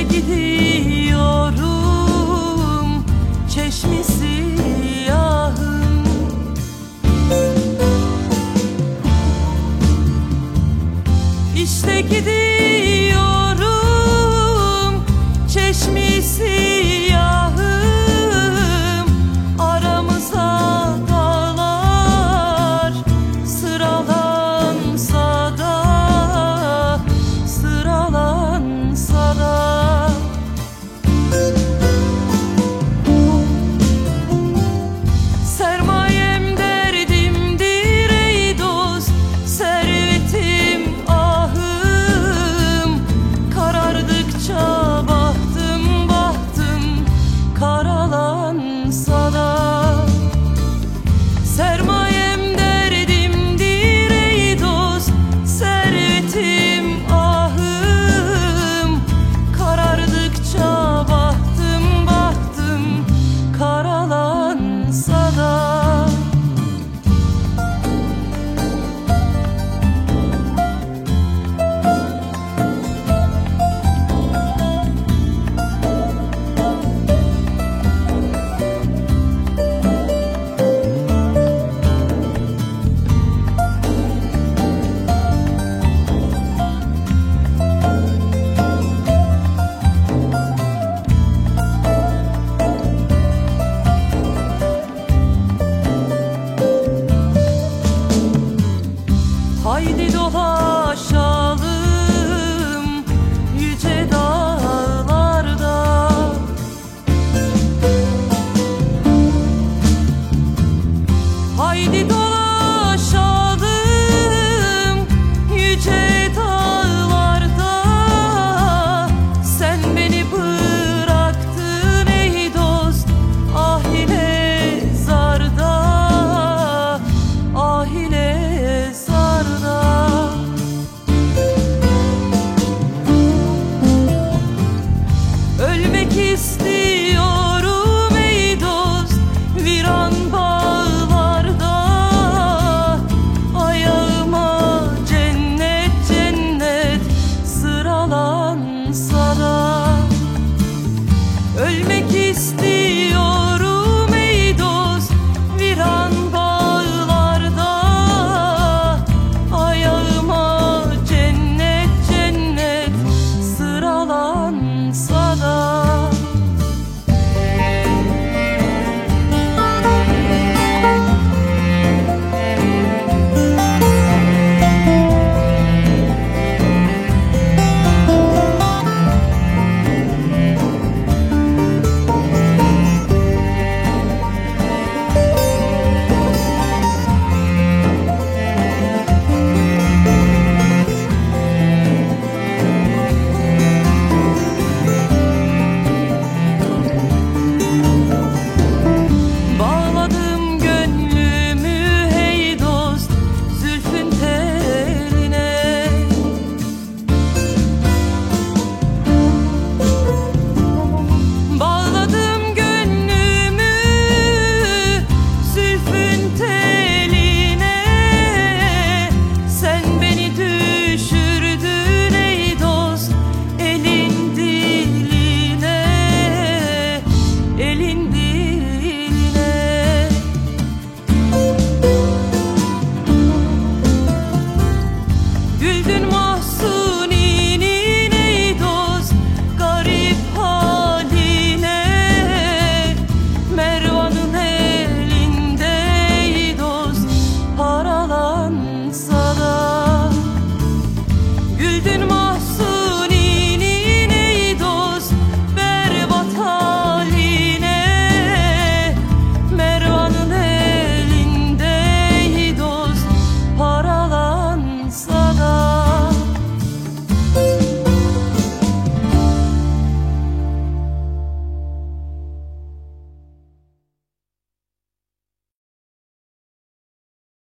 İşte